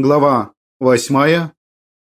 Глава восьмая.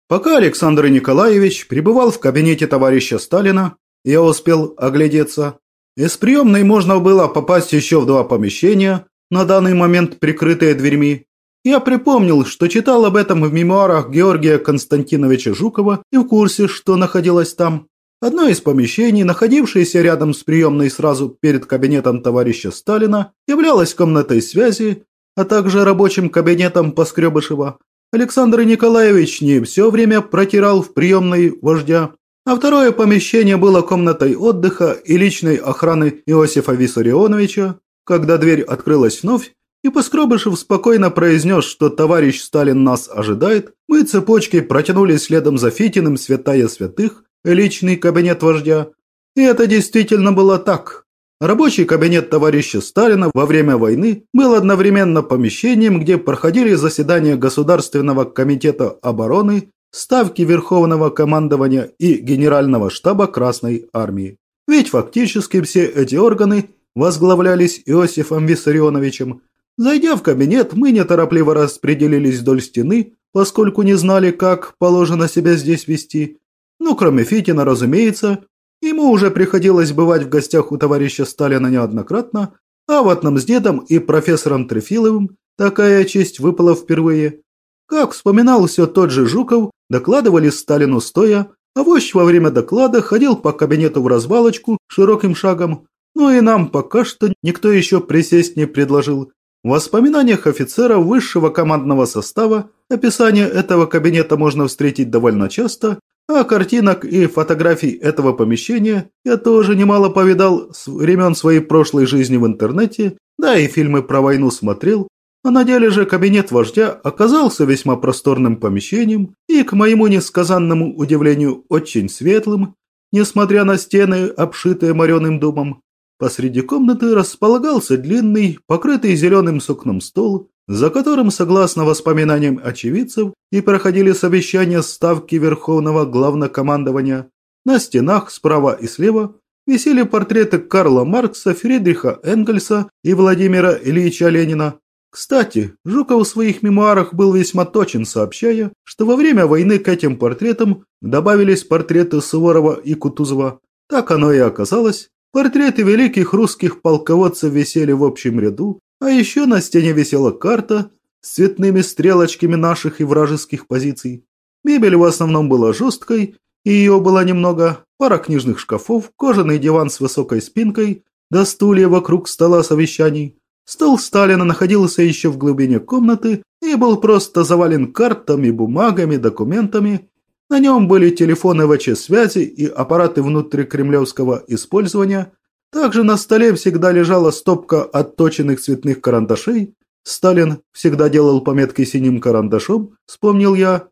Пока Александр Николаевич пребывал в кабинете товарища Сталина, я успел оглядеться. Из приемной можно было попасть еще в два помещения, на данный момент прикрытые дверьми. Я припомнил, что читал об этом в мемуарах Георгия Константиновича Жукова и в курсе, что находилось там. Одно из помещений, находившееся рядом с приемной сразу перед кабинетом товарища Сталина, являлось комнатой связи, а также рабочим кабинетом Поскребышева. Александр Николаевич не все время протирал в приемной вождя, а второе помещение было комнатой отдыха и личной охраны Иосифа Виссарионовича. Когда дверь открылась вновь, и Поскребышев спокойно произнес, что товарищ Сталин нас ожидает, мы цепочкой протянули следом за Фитиным святая святых, личный кабинет вождя. И это действительно было так. Рабочий кабинет товарища Сталина во время войны был одновременно помещением, где проходили заседания Государственного комитета обороны, Ставки Верховного командования и Генерального штаба Красной армии. Ведь фактически все эти органы возглавлялись Иосифом Виссарионовичем. Зайдя в кабинет, мы неторопливо распределились вдоль стены, поскольку не знали, как положено себя здесь вести. Ну, кроме Фитина, разумеется, Ему уже приходилось бывать в гостях у товарища Сталина неоднократно, а вот нам с дедом и профессором Трефиловым такая честь выпала впервые. Как вспоминал все тот же Жуков, докладывали Сталину стоя, а вождь во время доклада ходил по кабинету в развалочку широким шагом, но и нам пока что никто еще присесть не предложил. В воспоминаниях офицеров высшего командного состава описание этого кабинета можно встретить довольно часто, а картинок и фотографий этого помещения я тоже немало повидал с времен своей прошлой жизни в интернете, да и фильмы про войну смотрел, а на деле же кабинет вождя оказался весьма просторным помещением и, к моему несказанному удивлению, очень светлым, несмотря на стены, обшитые мореным дубом. Посреди комнаты располагался длинный, покрытый зеленым сукном стол, за которым, согласно воспоминаниям очевидцев, и проходили совещания ставки Верховного Главнокомандования. На стенах справа и слева висели портреты Карла Маркса, Фридриха Энгельса и Владимира Ильича Ленина. Кстати, Жуков в своих мемуарах был весьма точен, сообщая, что во время войны к этим портретам добавились портреты Суворова и Кутузова. Так оно и оказалось. Портреты великих русских полководцев висели в общем ряду, а еще на стене висела карта с цветными стрелочками наших и вражеских позиций. Мебель в основном была жесткой, и ее было немного. Пара книжных шкафов, кожаный диван с высокой спинкой, да стулья вокруг стола совещаний. Стол Сталина находился еще в глубине комнаты и был просто завален картами, бумагами, документами. На нем были телефоны ВЧ-связи и аппараты внутрикремлевского использования – также на столе всегда лежала стопка отточенных цветных карандашей. Сталин всегда делал пометки синим карандашом, вспомнил я.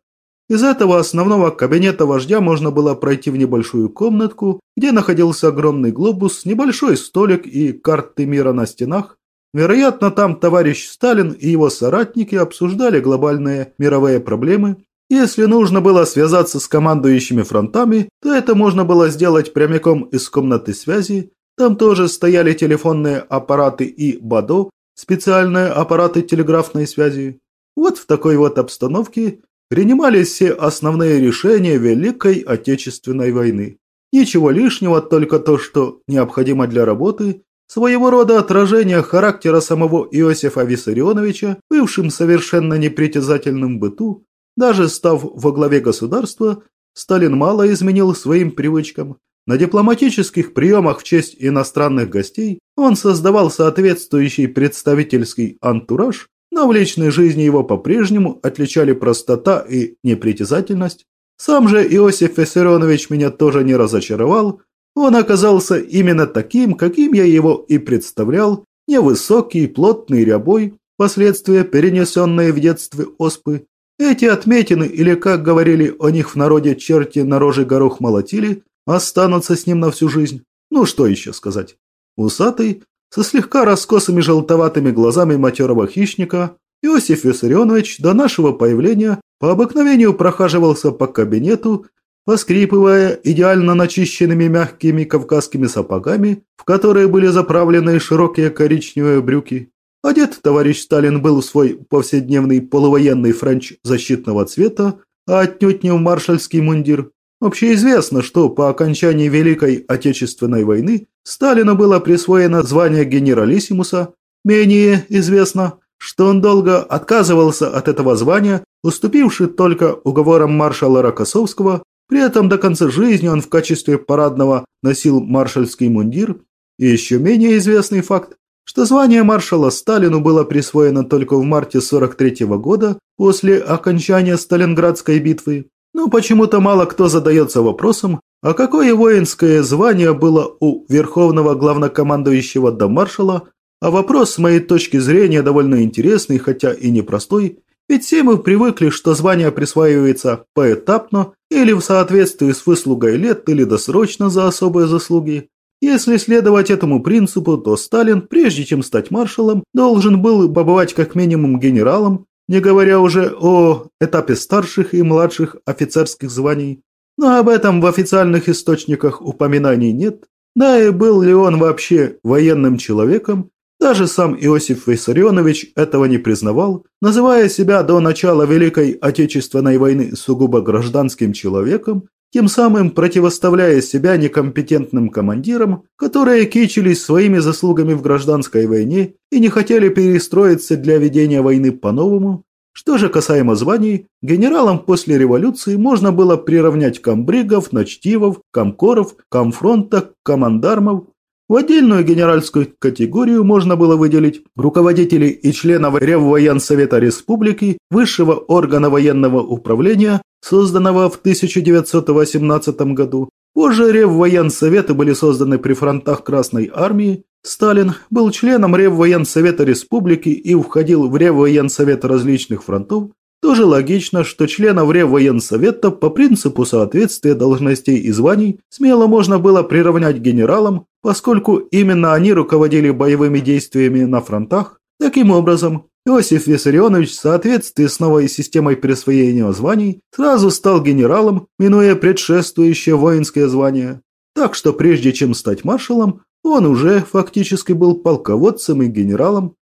Из этого основного кабинета вождя можно было пройти в небольшую комнатку, где находился огромный глобус, небольшой столик и карты мира на стенах. Вероятно, там товарищ Сталин и его соратники обсуждали глобальные мировые проблемы. Если нужно было связаться с командующими фронтами, то это можно было сделать прямиком из комнаты связи, там тоже стояли телефонные аппараты и БАДО, специальные аппараты телеграфной связи. Вот в такой вот обстановке принимались все основные решения Великой Отечественной войны. Ничего лишнего, только то, что необходимо для работы, своего рода отражение характера самого Иосифа Виссарионовича, бывшим совершенно непритязательным быту, даже став во главе государства, Сталин мало изменил своим привычкам, на дипломатических приемах в честь иностранных гостей он создавал соответствующий представительский антураж, но в личной жизни его по-прежнему отличали простота и непритязательность. Сам же Иосиф Виссарионович меня тоже не разочаровал, он оказался именно таким, каким я его и представлял, невысокий, плотный рябой, последствия перенесенные в детстве оспы. Эти отметины, или как говорили о них в народе черти на роже горох молотили, останутся с ним на всю жизнь. Ну, что еще сказать. Усатый, со слегка раскосыми желтоватыми глазами матерого хищника, Иосиф Виссарионович до нашего появления по обыкновению прохаживался по кабинету, поскрипывая идеально начищенными мягкими кавказскими сапогами, в которые были заправлены широкие коричневые брюки. Одет товарищ Сталин был в свой повседневный полувоенный френч защитного цвета, а отнюдь не в маршальский мундир. Общеизвестно, что по окончании Великой Отечественной войны Сталину было присвоено звание генералиссимуса. Менее известно, что он долго отказывался от этого звания, уступивший только уговорам маршала Рокоссовского, при этом до конца жизни он в качестве парадного носил маршальский мундир. И еще менее известный факт, что звание маршала Сталину было присвоено только в марте 43 -го года после окончания Сталинградской битвы. Но почему-то мало кто задается вопросом, а какое воинское звание было у верховного главнокомандующего до маршала, а вопрос с моей точки зрения довольно интересный, хотя и непростой, ведь все мы привыкли, что звание присваивается поэтапно или в соответствии с выслугой лет или досрочно за особые заслуги. Если следовать этому принципу, то Сталин, прежде чем стать маршалом, должен был побывать как минимум генералом, не говоря уже о этапе старших и младших офицерских званий. Но об этом в официальных источниках упоминаний нет. Да и был ли он вообще военным человеком, даже сам Иосиф Виссарионович этого не признавал, называя себя до начала Великой Отечественной войны сугубо гражданским человеком тем самым противоставляя себя некомпетентным командирам, которые кичились своими заслугами в гражданской войне и не хотели перестроиться для ведения войны по-новому. Что же касаемо званий, генералам после революции можно было приравнять комбригов, начтивов, комкоров, комфронта, командармов. В отдельную генеральскую категорию можно было выделить руководителей и членов Реввоенсовета Республики, высшего органа военного управления, созданного в 1918 году. Позже Реввоенсоветы были созданы при фронтах Красной Армии. Сталин был членом Реввоенсовета Республики и входил в Реввоенсовет различных фронтов. Тоже логично, что членов Реввоенсовета по принципу соответствия должностей и званий смело можно было приравнять генералам, поскольку именно они руководили боевыми действиями на фронтах. Таким образом, Иосиф Виссарионович в соответствии с новой системой присвоения званий сразу стал генералом, минуя предшествующее воинское звание. Так что прежде чем стать маршалом, он уже фактически был полководцем и генералом.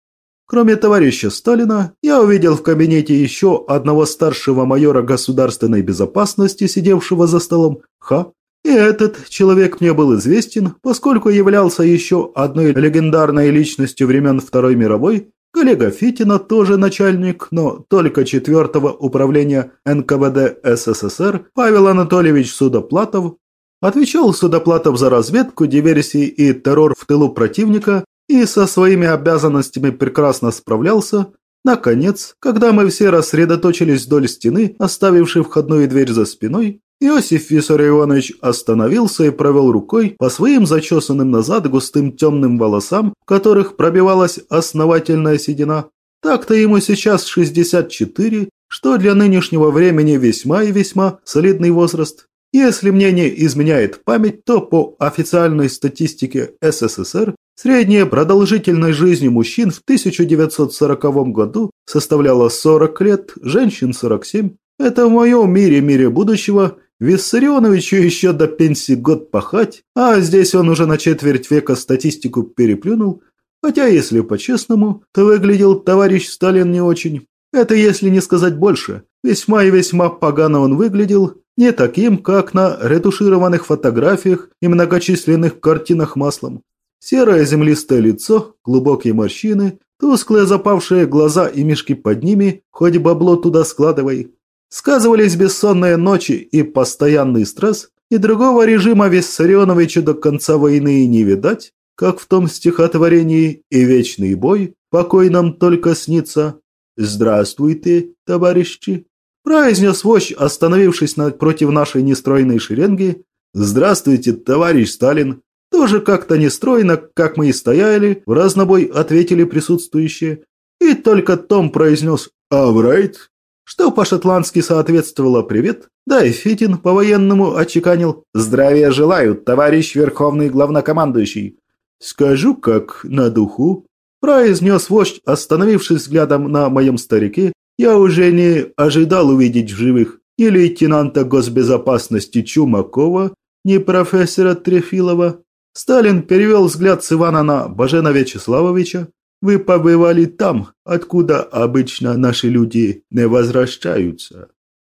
Кроме товарища Сталина, я увидел в кабинете еще одного старшего майора государственной безопасности, сидевшего за столом, Ха. И этот человек мне был известен, поскольку являлся еще одной легендарной личностью времен Второй мировой Коллега Фитина тоже начальник, но только четвертого управления НКВД СССР Павел Анатольевич Судоплатов отвечал Судоплатов за разведку, диверсии и террор в тылу противника и со своими обязанностями прекрасно справлялся. Наконец, когда мы все рассредоточились вдоль стены, оставившей входную дверь за спиной, Иосиф Виссарионович остановился и провел рукой по своим зачесанным назад густым темным волосам, в которых пробивалась основательная седина. Так-то ему сейчас 64, что для нынешнего времени весьма и весьма солидный возраст. Если мне не изменяет память, то по официальной статистике СССР средняя продолжительность жизни мужчин в 1940 году составляла 40 лет, женщин 47. Это в моем мире, мире будущего – Виссарионовичу еще до пенсии год пахать, а здесь он уже на четверть века статистику переплюнул. Хотя, если по-честному, то выглядел товарищ Сталин не очень. Это если не сказать больше. Весьма и весьма погано он выглядел, не таким, как на ретушированных фотографиях и многочисленных картинах маслом. Серое землистое лицо, глубокие морщины, тусклые запавшие глаза и мешки под ними, хоть бабло туда складывай. Сказывались бессонные ночи и постоянный стресс, и другого режима Виссарионовича до конца войны не видать, как в том стихотворении «И вечный бой, покой нам только снится». «Здравствуйте, товарищи!» произнес вождь, остановившись напротив нашей нестройной шеренги. «Здравствуйте, товарищ Сталин!» Тоже как-то нестройно, как мы и стояли, в разнобой ответили присутствующие. И только Том произнес «Аврайт!» Что по-шотландски соответствовало «привет», да и Фитин по-военному отчеканил «Здравия желаю, товарищ верховный главнокомандующий». «Скажу как на духу», – произнес вождь, остановившись взглядом на моем старике. «Я уже не ожидал увидеть в живых ни лейтенанта госбезопасности Чумакова, ни профессора Трефилова». Сталин перевел взгляд с Ивана на Бажена Вячеславовича. Вы побывали там, откуда обычно наши люди не возвращаются.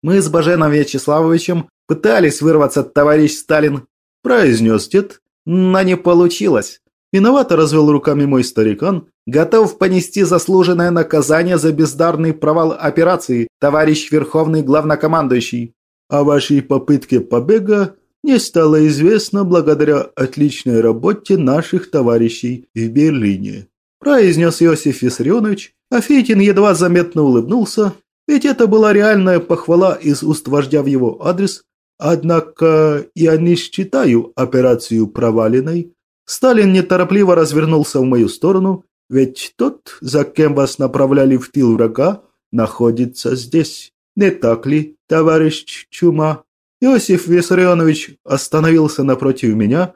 Мы с Баженом Вячеславовичем пытались вырваться, товарищ Сталин, произнес дед, но не получилось. Виновато развел руками мой старикан, готов понести заслуженное наказание за бездарный провал операции, товарищ Верховный Главнокомандующий. О вашей попытке побега не стало известно благодаря отличной работе наших товарищей в Берлине», произнес Иосиф Виссарионович, а Фейтин едва заметно улыбнулся, ведь это была реальная похвала из уст вождя в его адрес. Однако я не считаю операцию проваленной. Сталин неторопливо развернулся в мою сторону, ведь тот, за кем вас направляли в тыл врага, находится здесь. Не так ли, товарищ Чума? Иосиф Виссарионович остановился напротив меня.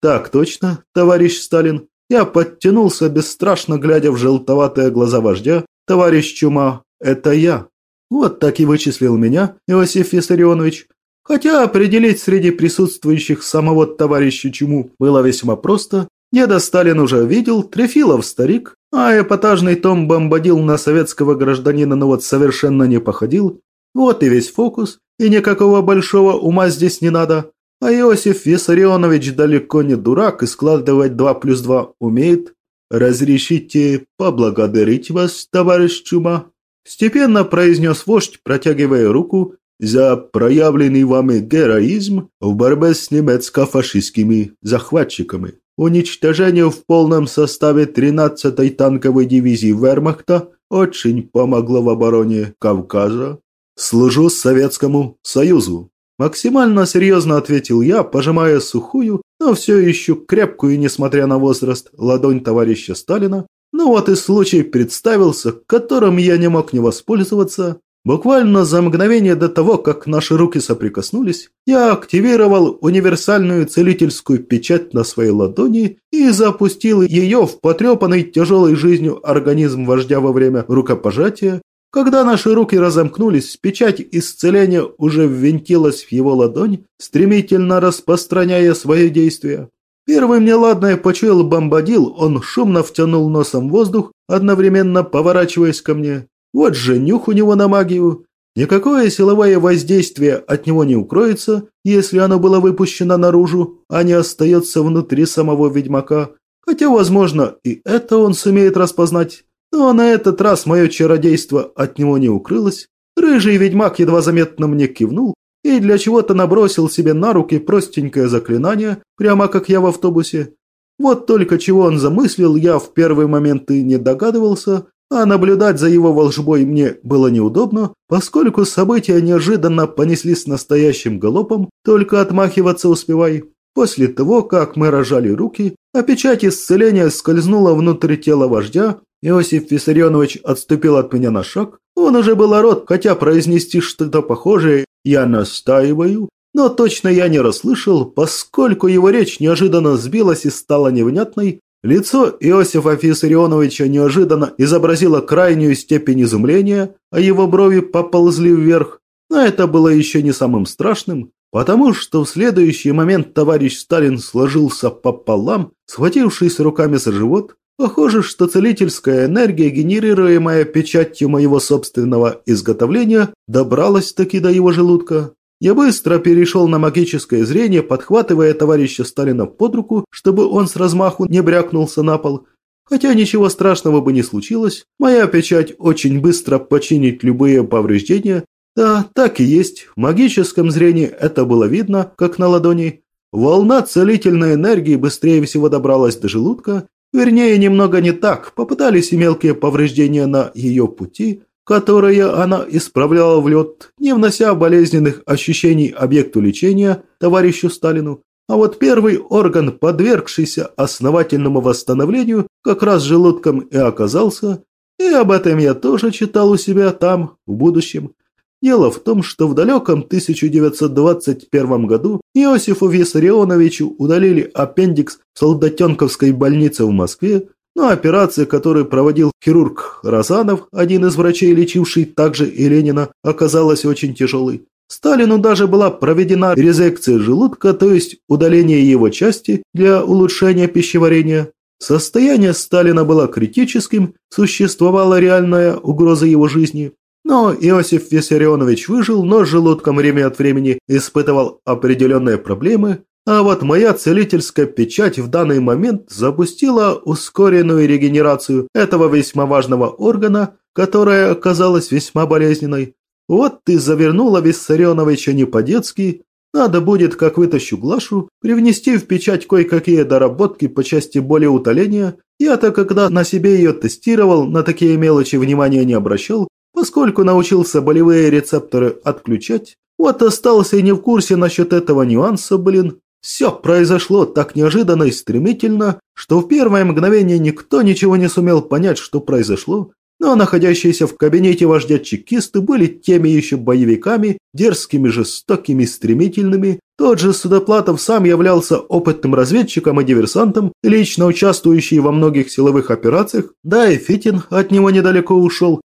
«Так точно, товарищ Сталин». Я подтянулся, бесстрашно глядя в желтоватые глаза вождя. «Товарищ Чума, это я». Вот так и вычислил меня Иосиф Виссарионович. Хотя определить среди присутствующих самого товарища Чуму было весьма просто. Деда Сталин уже видел, Трефилов старик, а эпатажный том бомбадил на советского гражданина, но вот совершенно не походил. Вот и весь фокус, и никакого большого ума здесь не надо. А Иосиф Виссарионович далеко не дурак и складывать два плюс два умеет. Разрешите поблагодарить вас, товарищ Чума?» Степенно произнес вождь, протягивая руку за проявленный вами героизм в борьбе с немецко-фашистскими захватчиками. Уничтожение в полном составе 13-й танковой дивизии Вермахта очень помогло в обороне Кавказа, «Служу Советскому Союзу», – максимально серьезно ответил я, пожимая сухую, но все еще крепкую, несмотря на возраст, ладонь товарища Сталина. Ну вот и случай представился, которым я не мог не воспользоваться. Буквально за мгновение до того, как наши руки соприкоснулись, я активировал универсальную целительскую печать на своей ладони и запустил ее в потрепанный тяжелой жизнью организм вождя во время рукопожатия, когда наши руки разомкнулись, печать исцеления уже ввинтилась в его ладонь, стремительно распространяя свое действие. Первым неладное почуял бомбадил, он шумно втянул носом воздух, одновременно поворачиваясь ко мне. Вот же нюх у него на магию. Никакое силовое воздействие от него не укроется, если оно было выпущено наружу, а не остается внутри самого ведьмака. Хотя, возможно, и это он сумеет распознать. Но на этот раз мое чародейство от него не укрылось. Рыжий ведьмак едва заметно мне кивнул и для чего-то набросил себе на руки простенькое заклинание, прямо как я в автобусе. Вот только чего он замыслил, я в первый момент и не догадывался, а наблюдать за его волжбой мне было неудобно, поскольку события неожиданно понеслись настоящим галопом, только отмахиваться успевай. После того, как мы рожали руки, а печать исцеления скользнула внутрь тела вождя, Иосиф Виссарионович отступил от меня на шаг. Он уже был рот, хотя произнести что-то похожее «я настаиваю», но точно я не расслышал, поскольку его речь неожиданно сбилась и стала невнятной. Лицо Иосифа Виссарионовича неожиданно изобразило крайнюю степень изумления, а его брови поползли вверх. Но это было еще не самым страшным, потому что в следующий момент товарищ Сталин сложился пополам, схватившись руками за живот, Похоже, что целительская энергия, генерируемая печатью моего собственного изготовления, добралась таки до его желудка. Я быстро перешел на магическое зрение, подхватывая товарища Сталина под руку, чтобы он с размаху не брякнулся на пол. Хотя ничего страшного бы не случилось, моя печать очень быстро починит любые повреждения. Да, так и есть, в магическом зрении это было видно, как на ладони. Волна целительной энергии быстрее всего добралась до желудка Вернее, немного не так. Попытались и мелкие повреждения на ее пути, которые она исправляла в лед, не внося болезненных ощущений объекту лечения, товарищу Сталину. А вот первый орган, подвергшийся основательному восстановлению, как раз желудком и оказался, и об этом я тоже читал у себя там, в будущем. Дело в том, что в далеком 1921 году Иосифу Виссарионовичу удалили аппендикс в Солдатенковской больнице в Москве, но операция, которую проводил хирург Розанов, один из врачей, лечивший также и Ленина, оказалась очень тяжелой. Сталину даже была проведена резекция желудка, то есть удаление его части для улучшения пищеварения. Состояние Сталина было критическим, существовала реальная угроза его жизни. Но Иосиф Виссарионович выжил, но с желудком время от времени испытывал определенные проблемы, а вот моя целительская печать в данный момент запустила ускоренную регенерацию этого весьма важного органа, которая оказалась весьма болезненной. Вот ты завернула Виссарионовича не по-детски, надо будет, как вытащу Глашу, привнести в печать кое-какие доработки по части боли утоления. Я-то, когда на себе ее тестировал, на такие мелочи внимания не обращал, поскольку научился болевые рецепторы отключать. Вот остался и не в курсе насчет этого нюанса, блин. Все произошло так неожиданно и стремительно, что в первое мгновение никто ничего не сумел понять, что произошло, но находящиеся в кабинете вождя чекисты были теми еще боевиками, дерзкими, жестокими, стремительными. Тот же Судоплатов сам являлся опытным разведчиком и диверсантом, лично участвующий во многих силовых операциях, да и Фитин от него недалеко ушел,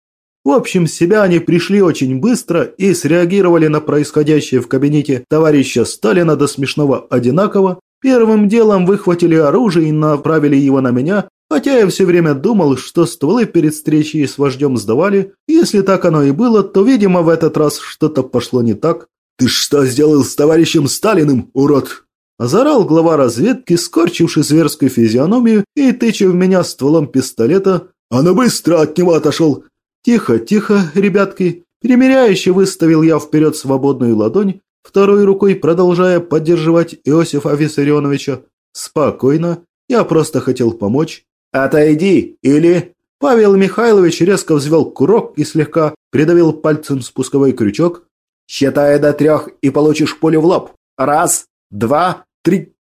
в общем, себя они пришли очень быстро и среагировали на происходящее в кабинете товарища Сталина до смешного одинаково. Первым делом выхватили оружие и направили его на меня, хотя я все время думал, что стволы перед встречей с вождем сдавали. Если так оно и было, то, видимо, в этот раз что-то пошло не так. «Ты что сделал с товарищем Сталиным, урод?» Озорал глава разведки, скорчивший зверскую физиономию и тыча в меня стволом пистолета. «А ну быстро от него отошел! «Тихо, тихо, ребятки!» Примеряюще выставил я вперед свободную ладонь, второй рукой продолжая поддерживать Иосифа Виссарионовича. «Спокойно, я просто хотел помочь». «Отойди, или...» Павел Михайлович резко взвел курок и слегка придавил пальцем спусковой крючок. «Считая до трех и получишь пулю в лоб. Раз, два, три...»